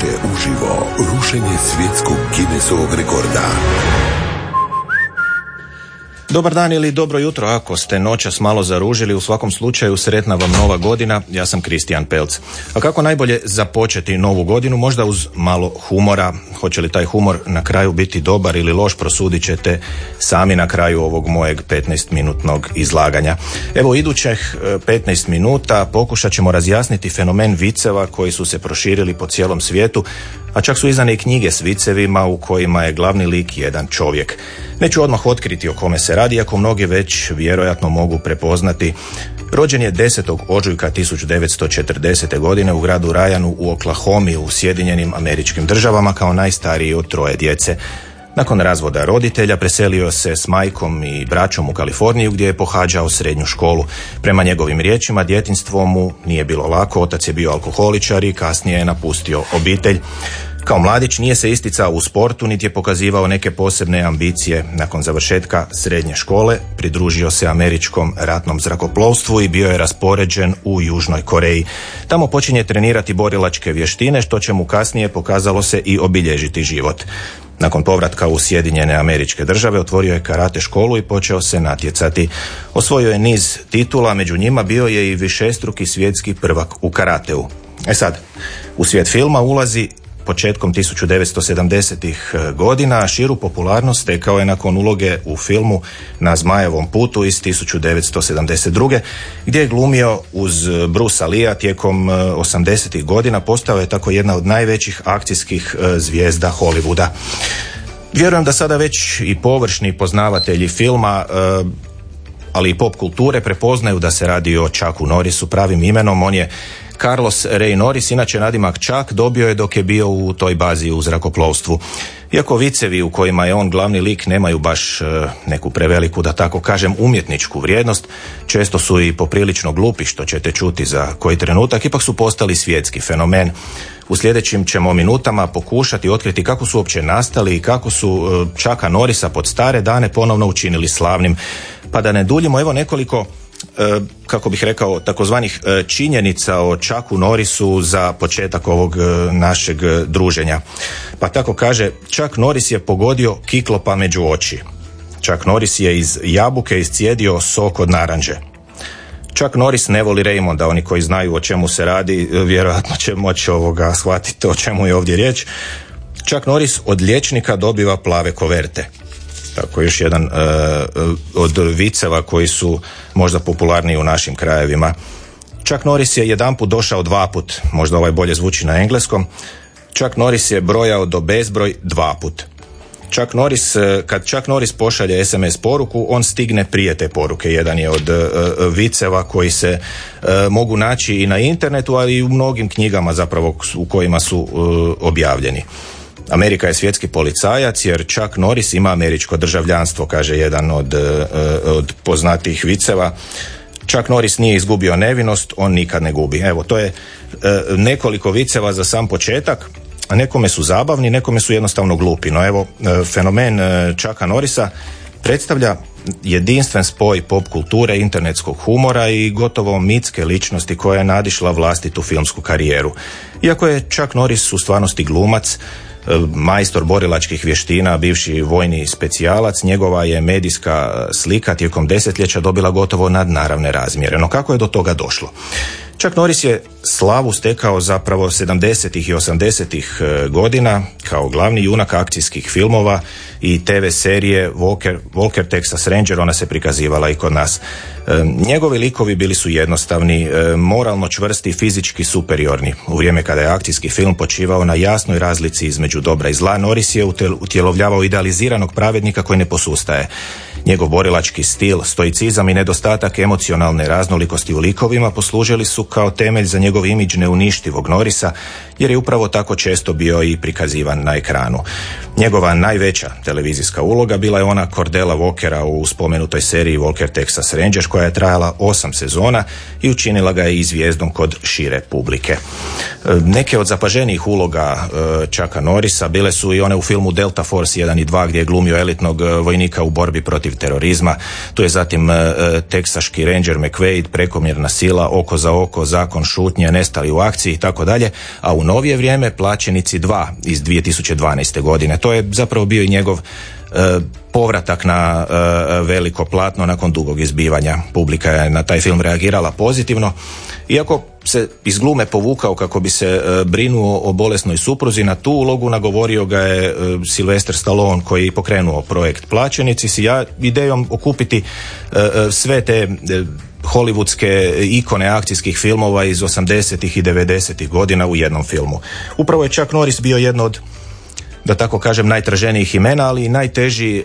Slušate uživo rušenje svjetskog Guinnessovog rekorda. Dobar dan ili dobro jutro. Ako ste noćas malo zaružili, u svakom slučaju sretna vam nova godina, ja sam Kristijan Pelc. A kako najbolje započeti novu godinu, možda uz malo humora, hoće li taj humor na kraju biti dobar ili loš, prosudit ćete sami na kraju ovog mojeg 15-minutnog izlaganja. Evo idućih 15 minuta pokušat ćemo razjasniti fenomen viceva koji su se proširili po cijelom svijetu, a čak su izdane i knjige s vicevima u kojima je glavni lik jedan čovjek. Neću odmah otkriti o kome se radi, ako mnogi već vjerojatno mogu prepoznati. Rođen je 10. ožujka 1940. godine u gradu Rajanu u Oklahomi u Sjedinjenim američkim državama kao najstariji od troje djece. Nakon razvoda roditelja preselio se s majkom i braćom u Kaliforniju gdje je pohađao srednju školu. Prema njegovim riječima djetinstvo mu nije bilo lako, otac je bio alkoholičar i kasnije je napustio obitelj. Kao mladić nije se isticao u sportu niti je pokazivao neke posebne ambicije. Nakon završetka srednje škole pridružio se američkom ratnom zrakoplovstvu i bio je raspoređen u Južnoj Koreji. Tamo počinje trenirati borilačke vještine što će mu kasnije pokazalo se i obilježiti život. Nakon povratka u Sjedinjene američke države otvorio je karate školu i počeo se natjecati. Osvojio je niz titula, među njima bio je i višestruki svjetski prvak u karateu. E sad, u svijet filma ulazi početkom 1970-ih e, godina, širu popularnost stekao je nakon uloge u filmu Na Zmajevom putu iz 1972. gdje je glumio uz Brusa Lija tijekom 80-ih e, godina, postao je tako jedna od najvećih akcijskih e, zvijezda Hollywooda. Vjerujem da sada već i površni poznavatelji filma ali i pop kulture prepoznaju da se radi o Chucku Norrisu pravim imenom. On je Carlos Ray Norris, inače nadimak Čak, dobio je dok je bio u toj bazi u zrakoplovstvu. Iako vicevi u kojima je on glavni lik nemaju baš e, neku preveliku, da tako kažem, umjetničku vrijednost, često su i poprilično glupi što ćete čuti za koji trenutak, ipak su postali svjetski fenomen. U sljedećim ćemo minutama pokušati otkriti kako su uopće nastali i kako su Čaka e, Norisa pod stare dane ponovno učinili slavnim. Pa da ne duljimo, evo nekoliko kako bih rekao, takozvanih e, činjenica o Čaku Norisu za početak ovog e, našeg druženja. Pa tako kaže, Čak Noris je pogodio kiklopa među oči. Čak Noris je iz jabuke iscijedio sok od naranđe. Čak Noris ne voli Raymonda, oni koji znaju o čemu se radi, vjerojatno će moći ovoga shvatiti o čemu je ovdje riječ. Čak Noris od liječnika dobiva plave koverte. Tako još jedan uh, od viceva koji su možda popularniji u našim krajevima. Čak Norris je jedanput došao dva put, možda ovaj bolje zvuči na engleskom. Čak Norris je brojao do bezbroj dva put. Čak Norris, e, kad Čak Norris pošalje SMS poruku, on stigne prije te poruke. Jedan je od viceva koji se mogu naći i na internetu, ali i u mnogim knjigama zapravo u kojima su objavljeni. Amerika je svjetski policajac jer Chuck Norris ima američko državljanstvo, kaže jedan od, e, od poznatih viceva. Chuck Norris nije izgubio nevinost, on nikad ne gubi. Evo, to je e, nekoliko viceva za sam početak. Nekome su zabavni, nekome su jednostavno glupi. No evo, e, fenomen Chucka Norrisa predstavlja jedinstven spoj pop kulture, internetskog humora i gotovo mitske ličnosti koja je nadišla vlastitu filmsku karijeru. Iako je Chuck Norris u stvarnosti glumac, majstor borilačkih vještina, bivši vojni specijalac, njegova je medijska slika tijekom desetljeća dobila gotovo nadnaravne razmjere. No kako je do toga došlo? Čak Norris je slavu stekao zapravo 70. i 80. E, godina kao glavni junak akcijskih filmova i TV serije Walker, Walker Texas Ranger, ona se prikazivala i kod nas. E, njegovi likovi bili su jednostavni, e, moralno čvrsti, fizički superiorni. U vrijeme kada je akcijski film počivao na jasnoj razlici između dobra i zla, Norris je utjelovljavao idealiziranog pravednika koji ne posustaje. Njegov borilački stil, stoicizam i nedostatak emocionalne raznolikosti u likovima poslužili su kao temelj za njegov imidž neuništivog Norisa, jer je upravo tako često bio i prikazivan na ekranu. Njegova najveća televizijska uloga bila je ona Cordela Walkera u spomenutoj seriji Walker Texas Rangers koja je trajala osam sezona i učinila ga je i zvijezdom kod šire publike. E, neke od zapaženijih uloga Čaka e, Norisa bile su i one u filmu Delta Force 1 i 2 gdje je glumio elitnog e, vojnika u borbi protiv terorizma, tu je zatim teksaški ranger McQuaid, prekomjerna sila, oko za oko, zakon šutnje, nestali u akciji i tako dalje, a u novije vrijeme plaćenici 2 iz 2012. godine. To je zapravo bio i njegov povratak na veliko platno nakon dugog izbivanja. Publika je na taj film reagirala pozitivno. Iako se iz glume povukao kako bi se e, brinuo o bolesnoj supruzi, na tu ulogu nagovorio ga je e, Sylvester Stallone koji je pokrenuo projekt Plaćenici si ja idejom okupiti e, sve te hollywoodske ikone akcijskih filmova iz 80. i 90. godina u jednom filmu. Upravo je Chuck Norris bio jedno od da tako kažem, najtraženijih imena, ali i najteži e,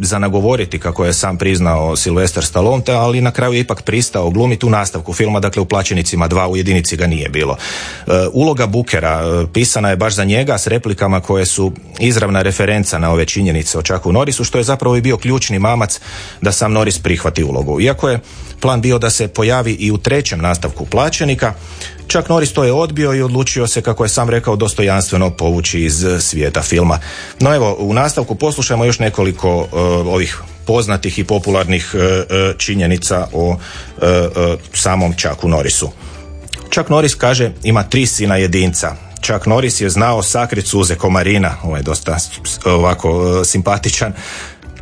za nagovoriti, kako je sam priznao Sylvester Stallone, ali na kraju je ipak pristao glumiti u nastavku filma, dakle u plaćenicima dva, u jedinici ga nije bilo. E, uloga Bukera e, pisana je baš za njega s replikama koje su izravna referenca na ove činjenice o Čaku Norisu, što je zapravo i bio ključni mamac da sam Noris prihvati ulogu. Iako je plan bio da se pojavi i u trećem nastavku plaćenika, Čak Norris to je odbio i odlučio se, kako je sam rekao, dostojanstveno povući iz svijeta filma. No evo, u nastavku poslušajmo još nekoliko uh, ovih poznatih i popularnih uh, uh, činjenica o samom Čaku Norrisu. Čak Norris kaže ima tri sina jedinca. Čak Norris je znao sakrit suze komarina, ovo je dosta ovako simpatičan.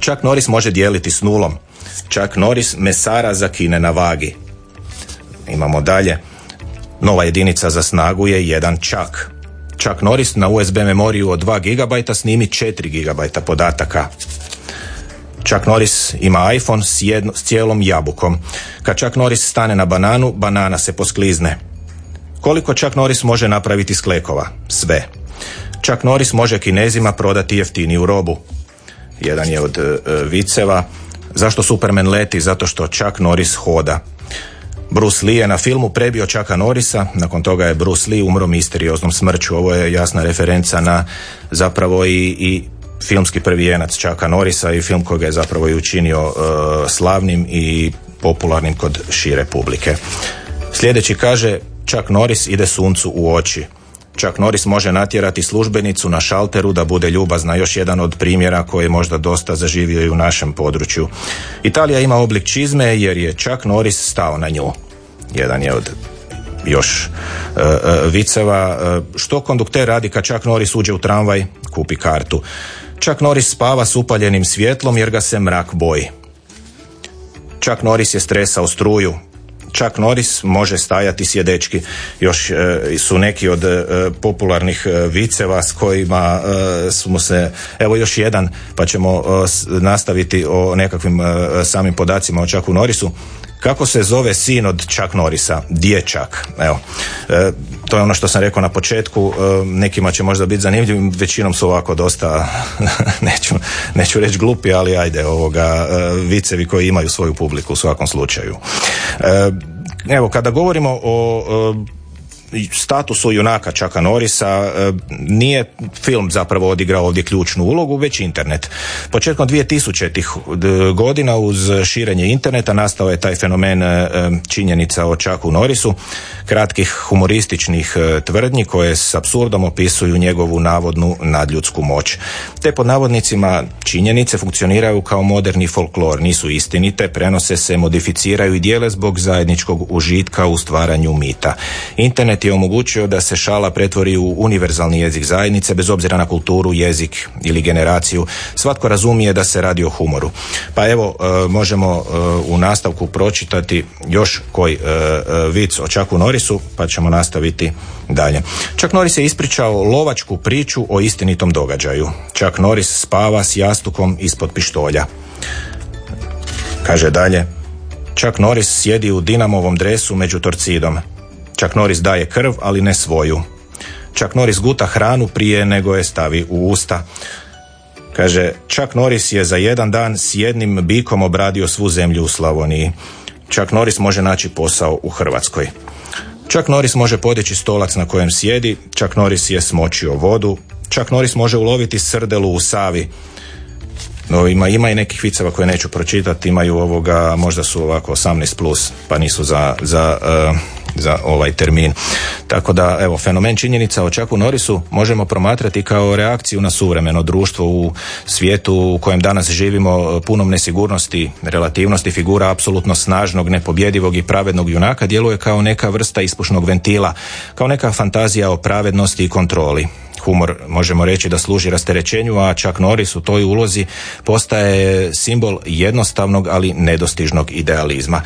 Čak Norris može dijeliti s nulom. Čak Norris mesara zakine na vagi. Imamo dalje. Nova jedinica za snagu je jedan čak. Čak Norris na USB memoriju od 2 GB snimi 4 GB podataka. Čak Norris ima iPhone s, jedno, s cijelom jabukom. Kad Čak Norris stane na bananu, banana se posklizne. Koliko Čak Norris može napraviti sklekova? Sve. Čak Norris može kinezima prodati jeftiniju robu. Jedan je od e, viceva. Zašto Superman leti? Zato što Čak Norris hoda. Bruce Lee je na filmu prebio Čaka Norisa, nakon toga je Bruce Lee umro misterioznom smrću. Ovo je jasna referenca na zapravo i, i filmski prvijenac Čaka Norisa i film koji ga je zapravo i učinio uh, slavnim i popularnim kod šire publike. Sljedeći kaže, Čak Noris ide suncu u oči. Čak Norris može natjerati službenicu na šalteru da bude ljubazna, još jedan od primjera koji je možda dosta zaživio i u našem području. Italija ima oblik čizme jer je Čak Norris stao na nju. Jedan je od još uh, viceva. Uh, što kondukter radi kad Čak Norris uđe u tramvaj? Kupi kartu. Čak Norris spava s upaljenim svjetlom jer ga se mrak boji. Čak Norris je stresao struju, Čak Norris može stajati sjedečki. Još e, su neki od e, popularnih e, viceva s kojima smo se, evo još jedan, pa ćemo nastaviti o nekakvim samim podacima o Čaku Norrisu. Kako se zove sin od Chuck Norrisa? Dječak. Evo, to je ono što sam rekao na početku. E, nekima će možda biti zanimljiv, većinom su ovako dosta, neću, neću reći glupi, ali ajde, ovoga, e, vicevi koji imaju svoju publiku u svakom slučaju. Evo, kada govorimo o statusu junaka Čaka Norisa e, nije film zapravo odigrao ovdje ključnu ulogu, već internet. Početkom 2000-ih godina uz širenje interneta nastao je taj fenomen e, činjenica o Čaku Norisu, kratkih humorističnih e, tvrdnji koje s apsurdom opisuju njegovu navodnu nadljudsku moć. Te pod navodnicima činjenice funkcioniraju kao moderni folklor, nisu istinite, prenose se, modificiraju i dijele zbog zajedničkog užitka u stvaranju mita. Internet je omogućio da se šala pretvori u univerzalni jezik zajednice bez obzira na kulturu, jezik ili generaciju. Svatko razumije da se radi o humoru. Pa evo, e, možemo e, u nastavku pročitati još koji e, vic o Čaku Norisu, pa ćemo nastaviti dalje. Čak Noris je ispričao lovačku priču o istinitom događaju. Čak Noris spava s jastukom ispod pištolja. Kaže dalje, Čak Noris sjedi u dinamovom dresu među torcidom. Čak Noris daje krv, ali ne svoju. Čak Noris guta hranu prije nego je stavi u usta. Kaže, Čak Noris je za jedan dan s jednim bikom obradio svu zemlju u Slavoniji. Čak Noris može naći posao u Hrvatskoj. Čak Noris može podići stolac na kojem sjedi, Čak Noris je smočio vodu, Čak Noris može uloviti srdelu u Savi. No, ima, ima i nekih viceva koje neću pročitati, imaju ovoga, možda su ovako 18 plus, pa nisu za, za uh, za ovaj termin. Tako da, evo, fenomen činjenica o Čaku Norisu možemo promatrati kao reakciju na suvremeno društvo u svijetu u kojem danas živimo punom nesigurnosti, relativnosti figura apsolutno snažnog, nepobjedivog i pravednog junaka djeluje kao neka vrsta ispušnog ventila, kao neka fantazija o pravednosti i kontroli. Humor možemo reći da služi rasterećenju, a čak Norris u toj ulozi postaje simbol jednostavnog, ali nedostižnog idealizma.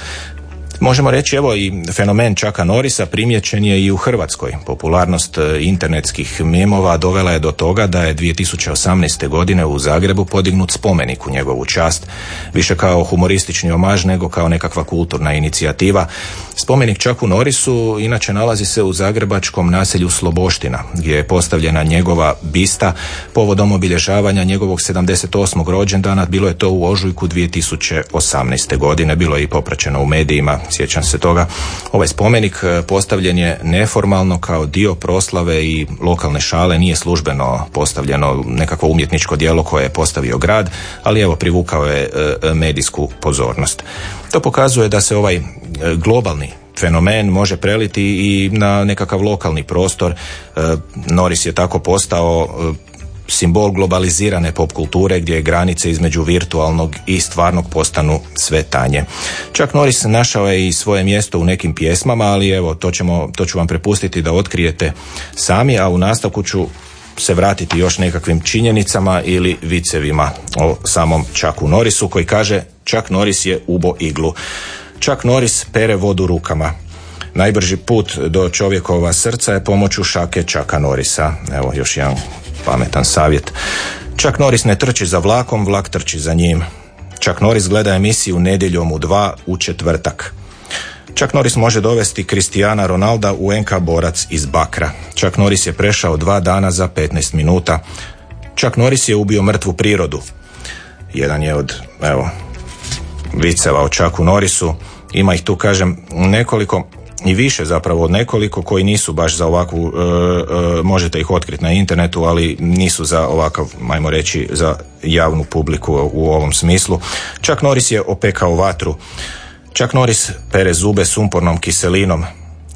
Možemo reći evo i fenomen Čaka Norisa primjećen je i u Hrvatskoj. Popularnost e, internetskih memova dovela je do toga da je 2018. godine u Zagrebu podignut spomenik u njegovu čast, više kao humoristični omaž nego kao nekakva kulturna inicijativa. Spomenik Čaku Norisu inače nalazi se u zagrebačkom naselju Sloboština, gdje je postavljena njegova bista povodom obilježavanja njegovog 78. rođendana, bilo je to u ožujku 2018. godine, bilo je i popraćeno u medijima sjećam se toga. Ovaj spomenik e, postavljen je neformalno kao dio proslave i lokalne šale, nije službeno postavljeno nekakvo umjetničko djelo koje je postavio grad, ali evo privukao je e, medijsku pozornost. To pokazuje da se ovaj e, globalni fenomen može preliti i na nekakav lokalni prostor. Noris je tako postao simbol globalizirane pop kulture gdje granice između virtualnog i stvarnog postanu sve tanje. Čak Norris našao je i svoje mjesto u nekim pjesmama, ali evo to, ćemo, to ću vam prepustiti da otkrijete sami, a u nastavku ću se vratiti još nekakvim činjenicama ili vicevima o samom Čaku Norisu koji kaže Čak Noris je ubo iglu. Čak Noris pere vodu rukama. Najbrži put do čovjekova srca je pomoću šake Čaka Norisa. Evo još jedan pametan savjet. Čak Noris ne trči za vlakom, vlak trči za njim. Čak Noris gleda emisiju nedjeljom u dva u četvrtak. Čak Noris može dovesti Kristijana Ronalda u NK borac iz Bakra. Čak Noris je prešao dva dana za 15 minuta. Čak Noris je ubio mrtvu prirodu. Jedan je od, evo, viceva o Čaku Norisu. Ima ih tu, kažem, nekoliko i više zapravo od nekoliko koji nisu baš za ovakvu, e, e, možete ih otkriti na internetu, ali nisu za ovakav, majmo reći, za javnu publiku u ovom smislu. Čak Noris je opekao vatru. Čak Noris pere zube sumpornom kiselinom.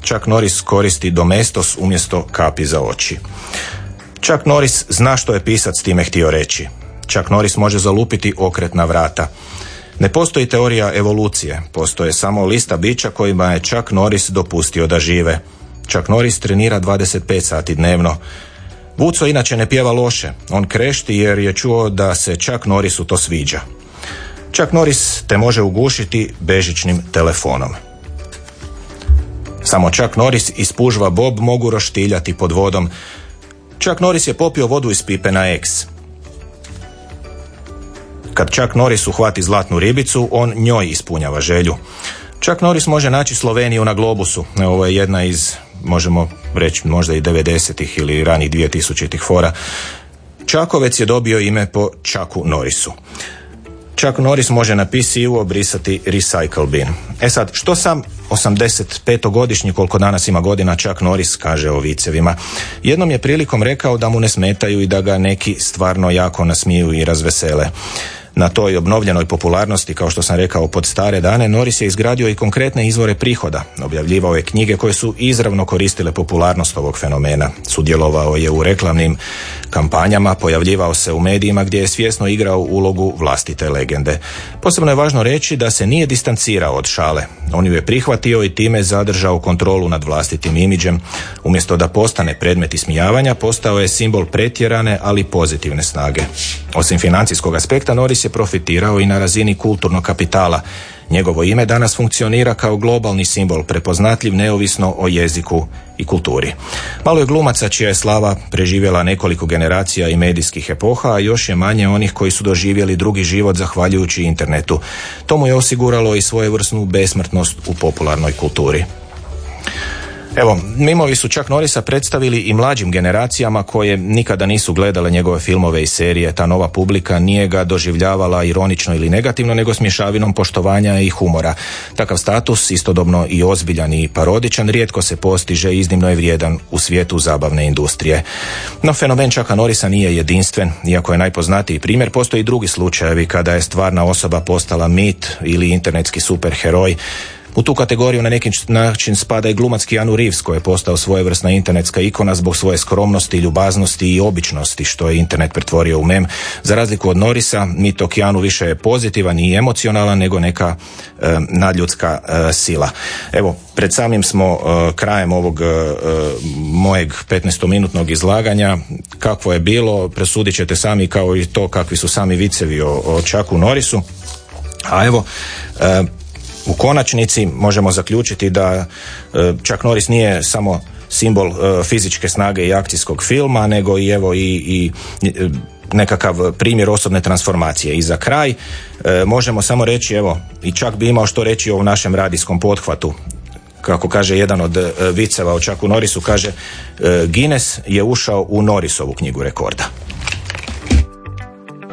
Čak Noris koristi domestos umjesto kapi za oči. Čak Noris zna što je pisac time htio reći. Čak Noris može zalupiti okretna vrata. Ne postoji teorija evolucije, postoje samo lista bića kojima je Chuck Norris dopustio da žive. Chuck Norris trenira 25 sati dnevno. Vuco inače ne pjeva loše, on krešti jer je čuo da se Chuck Norrisu to sviđa. Chuck Norris te može ugušiti bežičnim telefonom. Samo Chuck Norris i spužva Bob mogu roštiljati pod vodom. Chuck Norris je popio vodu iz pipe na eks. Kad čak Norris uhvati zlatnu ribicu, on njoj ispunjava želju. Čak Norris može naći Sloveniju na globusu. Ovo je jedna iz, možemo reći, možda i 90-ih ili ranih 2000-ih fora. Čakovec je dobio ime po Čaku Norrisu. Čak Norris može na PC-u obrisati recycle bin. E sad, što sam 85-godišnji koliko danas ima godina Čak Norris kaže o vicevima. Jednom je prilikom rekao da mu ne smetaju i da ga neki stvarno jako nasmiju i razvesele. Na toj obnovljenoj popularnosti, kao što sam rekao, pod stare dane, Norris je izgradio i konkretne izvore prihoda. Objavljivao je knjige koje su izravno koristile popularnost ovog fenomena. Sudjelovao je u reklamnim kampanjama, pojavljivao se u medijima gdje je svjesno igrao ulogu vlastite legende. Posebno je važno reći da se nije distancirao od šale. On ju je prihvatio i time zadržao kontrolu nad vlastitim imidžem. Umjesto da postane predmet ismijavanja, postao je simbol pretjerane, ali pozitivne snage. Osim financijskog aspekta, Norris je profitirao i na razini kulturnog kapitala. Njegovo ime danas funkcionira kao globalni simbol, prepoznatljiv neovisno o jeziku i kulturi. Malo je glumaca čija je slava preživjela nekoliko generacija i medijskih epoha, a još je manje onih koji su doživjeli drugi život zahvaljujući internetu. To mu je osiguralo i svojevrsnu besmrtnost u popularnoj kulturi. Evo, mimovi su čak Norisa predstavili i mlađim generacijama koje nikada nisu gledale njegove filmove i serije. Ta nova publika nije ga doživljavala ironično ili negativno, nego s mješavinom poštovanja i humora. Takav status, istodobno i ozbiljan i parodičan, rijetko se postiže i iznimno je vrijedan u svijetu zabavne industrije. No, fenomen Čaka Norisa nije jedinstven, iako je najpoznatiji primjer, postoji i drugi slučajevi kada je stvarna osoba postala mit ili internetski superheroj U tu kategoriju na neki način spada i glumac Keanu Reeves koji je postao svojevrsna internetska ikona zbog svoje skromnosti, ljubaznosti i običnosti što je internet pretvorio u mem. Za razliku od Norisa, to Keanu više je pozitivan i emocionalan nego neka e, nadljudska e, sila. Evo, pred samim smo e, krajem ovog mojeg 15-minutnog izlaganja. Kakvo je bilo, presudit ćete sami kao i to kakvi su sami vicevi o, o Čaku Norisu. A evo, u konačnici možemo zaključiti da Čak Noris nije samo simbol fizičke snage i akcijskog filma, nego i evo i, i nekakav primjer osobne transformacije. I za kraj e, možemo samo reći, evo, i čak bi imao što reći o našem radijskom pothvatu. Kako kaže jedan od e, viceva o Čaku Norisu, kaže e, Guinness je ušao u Norisovu knjigu rekorda.